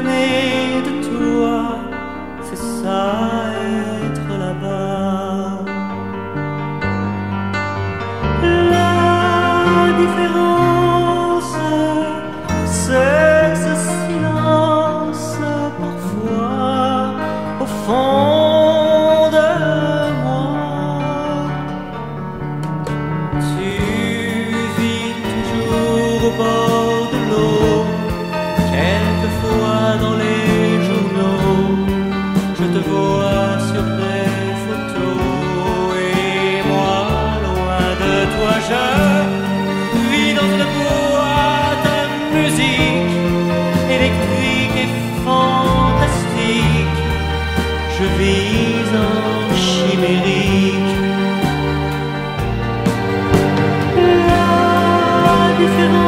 de toi, c'est ça être là-bas. La différence, c'est ce silence parfois au fond de moi. Tu vis toujours au bord de l'eau, dans les journaux, je te vois sur des photos et moi loin de toi je vis dans une boîte à musique électrique et fantastique. Je vis en chimérique. La différence,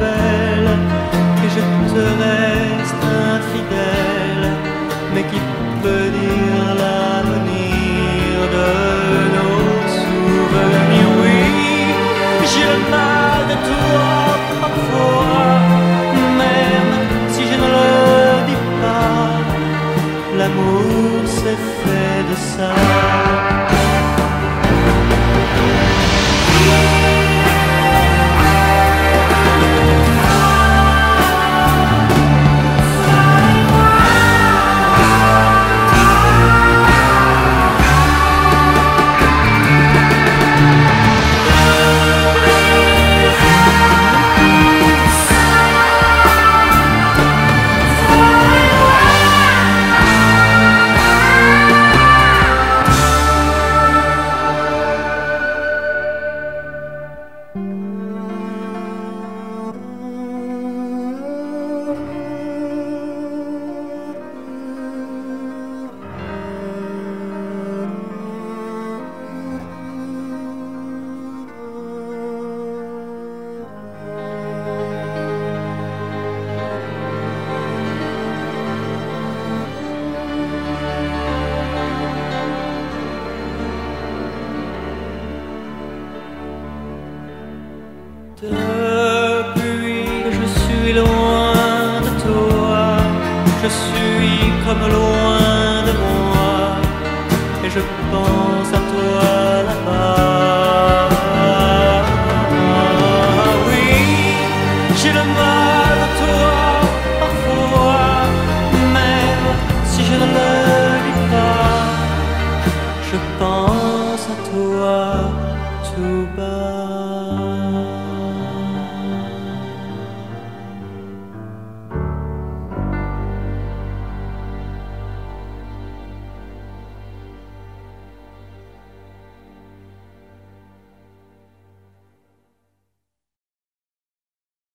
belle et je te